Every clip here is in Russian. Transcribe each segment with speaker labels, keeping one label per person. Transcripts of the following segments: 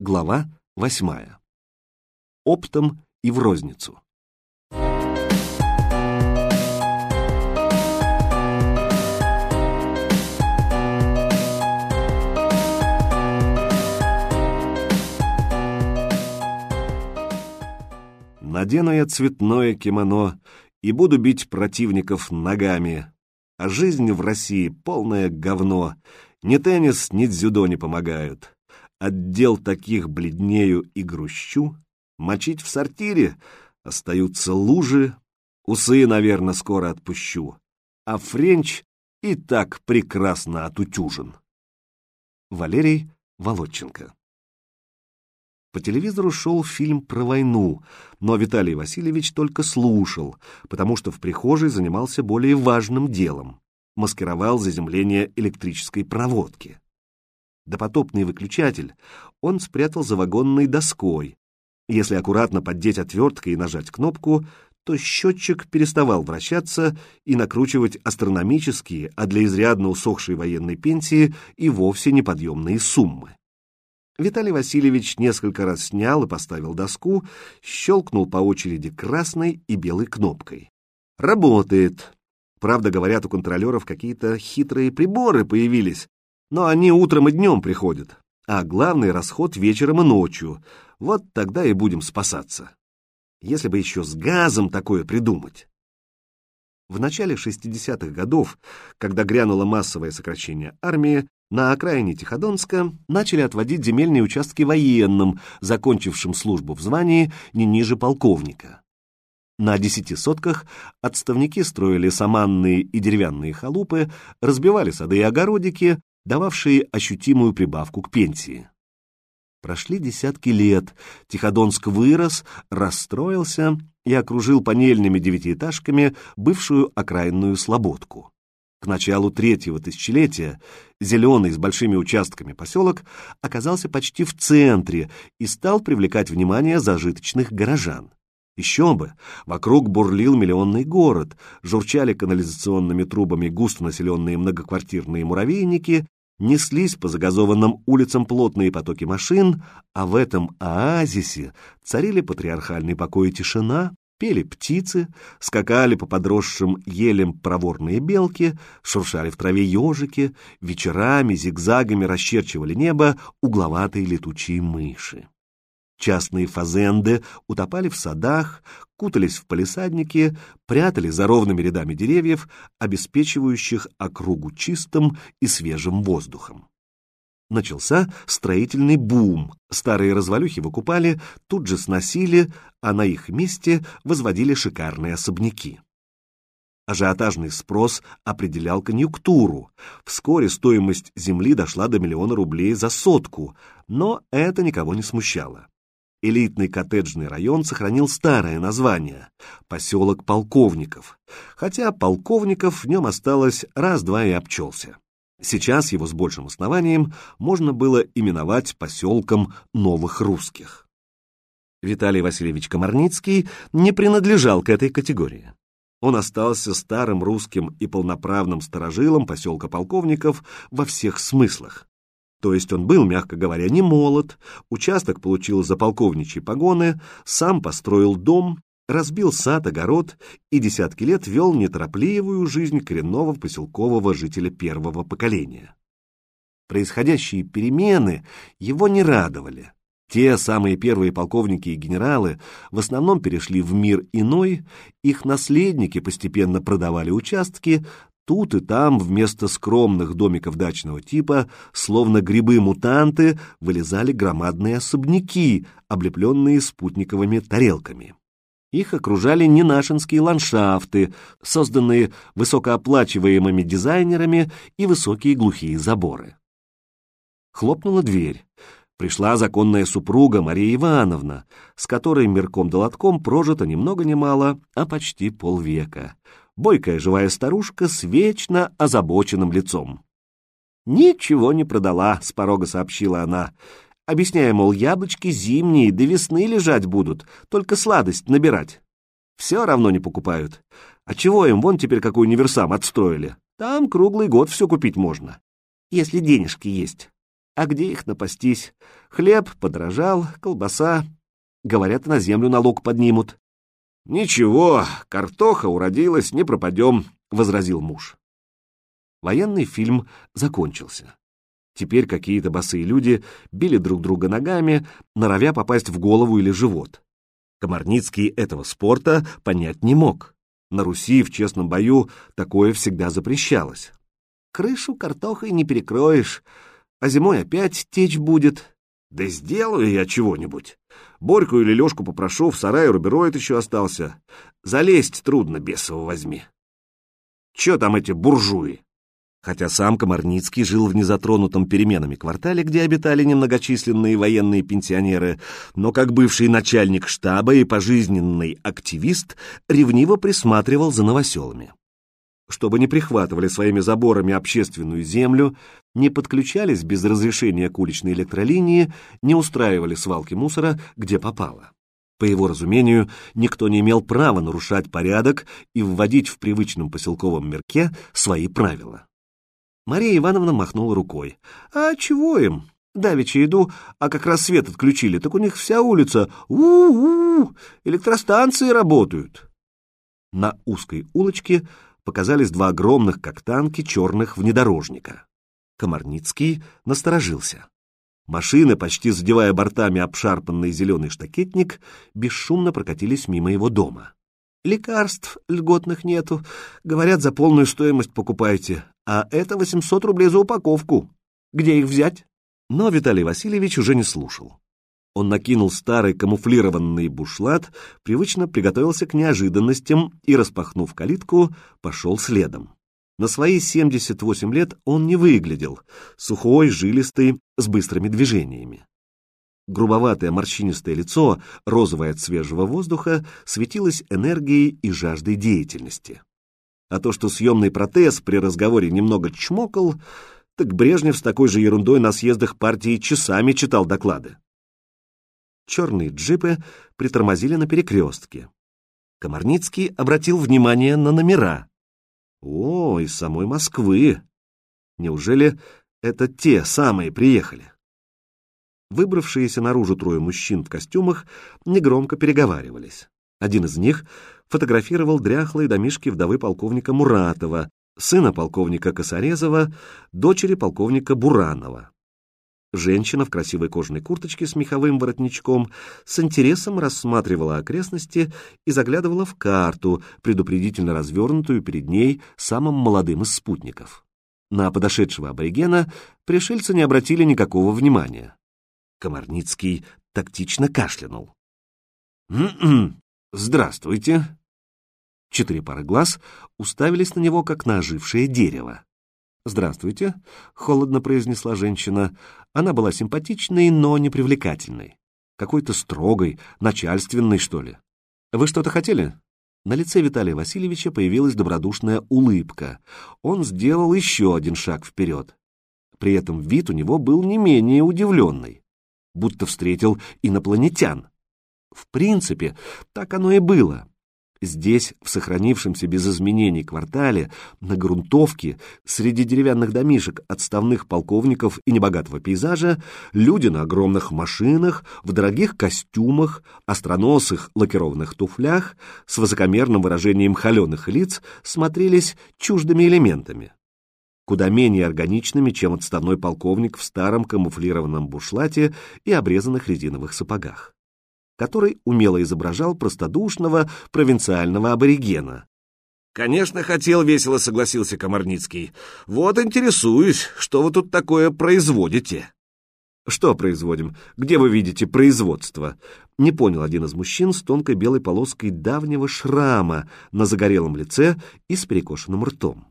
Speaker 1: Глава восьмая. Оптом и в розницу. Надену я цветное кимоно и буду бить противников ногами. А жизнь в России полное говно. Ни теннис, ни дзюдо не помогают. Отдел таких бледнею и грущу. Мочить в сортире остаются лужи. Усы, наверное, скоро отпущу. А Френч и так прекрасно отутюжен. Валерий Володченко по телевизору шел фильм про войну, но Виталий Васильевич только слушал, потому что в прихожей занимался более важным делом — маскировал заземление электрической проводки. Допотопный выключатель он спрятал за вагонной доской. Если аккуратно поддеть отверткой и нажать кнопку, то счетчик переставал вращаться и накручивать астрономические, а для изрядно усохшей военной пенсии и вовсе неподъемные суммы. Виталий Васильевич несколько раз снял и поставил доску, щелкнул по очереди красной и белой кнопкой. Работает. Правда, говорят, у контролеров какие-то хитрые приборы появились, но они утром и днем приходят, а главный расход вечером и ночью. Вот тогда и будем спасаться. Если бы еще с газом такое придумать. В начале 60-х годов, когда грянуло массовое сокращение армии, на окраине Тиходонска начали отводить земельные участки военным, закончившим службу в звании не ниже полковника. На десяти сотках отставники строили саманные и деревянные халупы, разбивали сады и огородики, дававшие ощутимую прибавку к пенсии. Прошли десятки лет, Тиходонск вырос, расстроился и окружил панельными девятиэтажками бывшую окраинную слободку. К началу третьего тысячелетия зеленый с большими участками поселок оказался почти в центре и стал привлекать внимание зажиточных горожан. Еще бы, вокруг бурлил миллионный город, журчали канализационными трубами густонаселенные многоквартирные муравейники, неслись по загазованным улицам плотные потоки машин, а в этом оазисе царили патриархальный покой и тишина, Пели птицы, скакали по подросшим елем проворные белки, шуршали в траве ежики, вечерами зигзагами расчерчивали небо угловатые летучие мыши. Частные фазенды утопали в садах, кутались в палисадники, прятали за ровными рядами деревьев, обеспечивающих округу чистым и свежим воздухом начался строительный бум. Старые развалюхи выкупали, тут же сносили, а на их месте возводили шикарные особняки. Ажиотажный спрос определял конъюнктуру. Вскоре стоимость земли дошла до миллиона рублей за сотку, но это никого не смущало. Элитный коттеджный район сохранил старое название — поселок полковников, хотя полковников в нем осталось раз-два и обчелся. Сейчас его с большим основанием можно было именовать поселком новых русских. Виталий Васильевич Комарницкий не принадлежал к этой категории. Он остался старым русским и полноправным сторожилом поселка полковников во всех смыслах. То есть он был, мягко говоря, не молод, участок получил за полковничьи погоны, сам построил дом разбил сад, огород и десятки лет вел неторопливую жизнь коренного поселкового жителя первого поколения. Происходящие перемены его не радовали. Те самые первые полковники и генералы в основном перешли в мир иной, их наследники постепенно продавали участки, тут и там вместо скромных домиков дачного типа, словно грибы-мутанты, вылезали громадные особняки, облепленные спутниковыми тарелками. Их окружали ненашинские ландшафты, созданные высокооплачиваемыми дизайнерами и высокие глухие заборы. Хлопнула дверь. Пришла законная супруга Мария Ивановна, с которой мерком да лотком прожито ни много ни мало, а почти полвека. Бойкая живая старушка с вечно озабоченным лицом. «Ничего не продала», — с порога сообщила она объясняя, мол, яблочки зимние, до весны лежать будут, только сладость набирать. Все равно не покупают. А чего им вон теперь какой универсам отстроили? Там круглый год все купить можно, если денежки есть. А где их напастись? Хлеб подорожал, колбаса. Говорят, на землю налог поднимут. «Ничего, картоха уродилась, не пропадем», — возразил муж. Военный фильм закончился. Теперь какие-то босые люди били друг друга ногами, норовя попасть в голову или живот. Комарницкий этого спорта понять не мог. На Руси в честном бою такое всегда запрещалось. Крышу картохой не перекроешь, а зимой опять течь будет. Да сделаю я чего-нибудь. Борьку или Лешку попрошу, в сарае рубероид еще остался. Залезть трудно, бесово возьми. Че там эти буржуи? Хотя сам Комарницкий жил в незатронутом переменами квартале, где обитали немногочисленные военные пенсионеры, но как бывший начальник штаба и пожизненный активист ревниво присматривал за новоселами чтобы не прихватывали своими заборами общественную землю, не подключались без разрешения к уличной электролинии, не устраивали свалки мусора, где попало. По его разумению, никто не имел права нарушать порядок и вводить в привычном поселковом мирке свои правила. Мария Ивановна махнула рукой. «А чего им? Давеча иду, а как раз свет отключили, так у них вся улица у-у-у, электростанции работают». На узкой улочке показались два огромных, как танки, черных внедорожника. Комарницкий насторожился. Машины, почти задевая бортами обшарпанный зеленый штакетник, бесшумно прокатились мимо его дома. Лекарств льготных нету. Говорят, за полную стоимость покупайте. А это 800 рублей за упаковку. Где их взять? Но Виталий Васильевич уже не слушал. Он накинул старый камуфлированный бушлат, привычно приготовился к неожиданностям и, распахнув калитку, пошел следом. На свои 78 лет он не выглядел, сухой, жилистый, с быстрыми движениями. Грубоватое морщинистое лицо, розовое от свежего воздуха, светилось энергией и жаждой деятельности. А то, что съемный протез при разговоре немного чмокал, так Брежнев с такой же ерундой на съездах партии часами читал доклады. Черные джипы притормозили на перекрестке. Комарницкий обратил внимание на номера. О, из самой Москвы! Неужели это те самые приехали? Выбравшиеся наружу трое мужчин в костюмах негромко переговаривались. Один из них фотографировал дряхлые домишки вдовы полковника Муратова, сына полковника Косорезова, дочери полковника Буранова. Женщина в красивой кожаной курточке с меховым воротничком с интересом рассматривала окрестности и заглядывала в карту, предупредительно развернутую перед ней самым молодым из спутников. На подошедшего аборигена пришельцы не обратили никакого внимания. Комарницкий тактично кашлянул. «М-м, здравствуйте!» Четыре пары глаз уставились на него, как на ожившее дерево. «Здравствуйте», — холодно произнесла женщина. Она была симпатичной, но непривлекательной. Какой-то строгой, начальственной, что ли. «Вы что-то хотели?» На лице Виталия Васильевича появилась добродушная улыбка. Он сделал еще один шаг вперед. При этом вид у него был не менее удивленный, будто встретил инопланетян. В принципе, так оно и было. Здесь, в сохранившемся без изменений квартале, на грунтовке, среди деревянных домишек отставных полковников и небогатого пейзажа, люди на огромных машинах, в дорогих костюмах, остроносых лакированных туфлях, с высокомерным выражением холеных лиц смотрелись чуждыми элементами. Куда менее органичными, чем отставной полковник в старом камуфлированном бушлате и обрезанных резиновых сапогах который умело изображал простодушного провинциального аборигена. «Конечно, хотел», — весело согласился Комарницкий. «Вот интересуюсь, что вы тут такое производите?» «Что производим? Где вы видите производство?» Не понял один из мужчин с тонкой белой полоской давнего шрама на загорелом лице и с перекошенным ртом.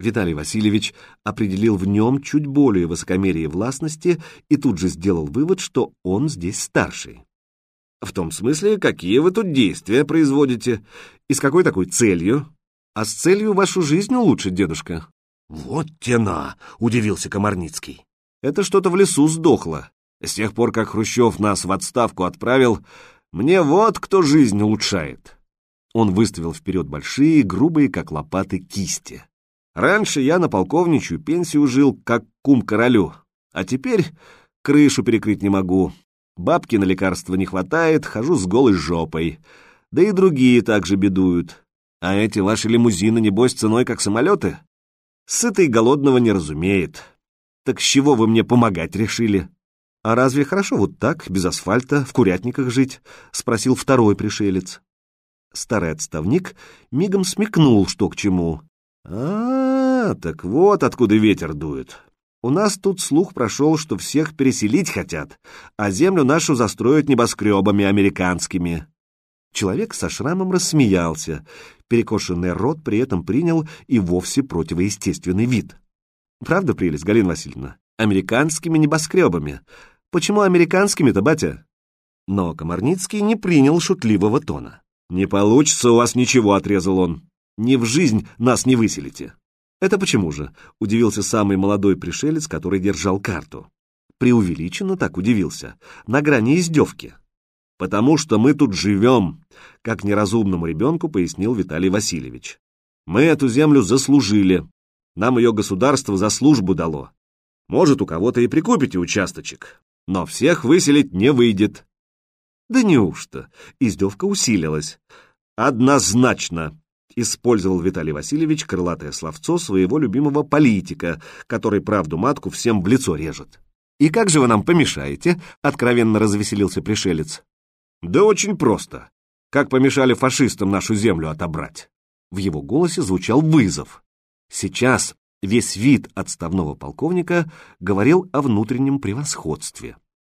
Speaker 1: Виталий Васильевич определил в нем чуть более высокомерие властности и тут же сделал вывод, что он здесь старший. В том смысле, какие вы тут действия производите? И с какой такой целью? А с целью вашу жизнь улучшить, дедушка. Вот тена, удивился Комарницкий. Это что-то в лесу сдохло. С тех пор, как Хрущев нас в отставку отправил, мне вот кто жизнь улучшает. Он выставил вперед большие, грубые, как лопаты, кисти. Раньше я на полковничью пенсию жил, как кум королю. А теперь крышу перекрыть не могу. Бабки на лекарства не хватает, хожу с голой жопой. Да и другие также бедуют. А эти ваши лимузины, небось, ценой как самолеты? Сытый голодного не разумеет. Так с чего вы мне помогать решили? А разве хорошо вот так, без асфальта, в курятниках жить? Спросил второй пришелец. Старый отставник мигом смекнул, что к чему. А, так вот откуда ветер дует. У нас тут слух прошел, что всех переселить хотят, а землю нашу застроят небоскребами американскими. Человек со шрамом рассмеялся. Перекошенный рот при этом принял и вовсе противоестественный вид. Правда, прелесть, Галина Васильевна? Американскими небоскребами. Почему американскими-то, батя? Но Комарницкий не принял шутливого тона. «Не получится у вас ничего», — отрезал он. «Ни в жизнь нас не выселите». «Это почему же?» — удивился самый молодой пришелец, который держал карту. Преувеличенно так удивился, на грани издевки. «Потому что мы тут живем», — как неразумному ребенку пояснил Виталий Васильевич. «Мы эту землю заслужили. Нам ее государство за службу дало. Может, у кого-то и прикупите участочек, но всех выселить не выйдет. Да неужто? Издевка усилилась. Однозначно, использовал Виталий Васильевич крылатое словцо своего любимого политика, который правду матку всем в лицо режет. «И как же вы нам помешаете?» — откровенно развеселился пришелец. «Да очень просто. Как помешали фашистам нашу землю отобрать?» В его голосе звучал вызов. Сейчас весь вид отставного полковника говорил о внутреннем превосходстве.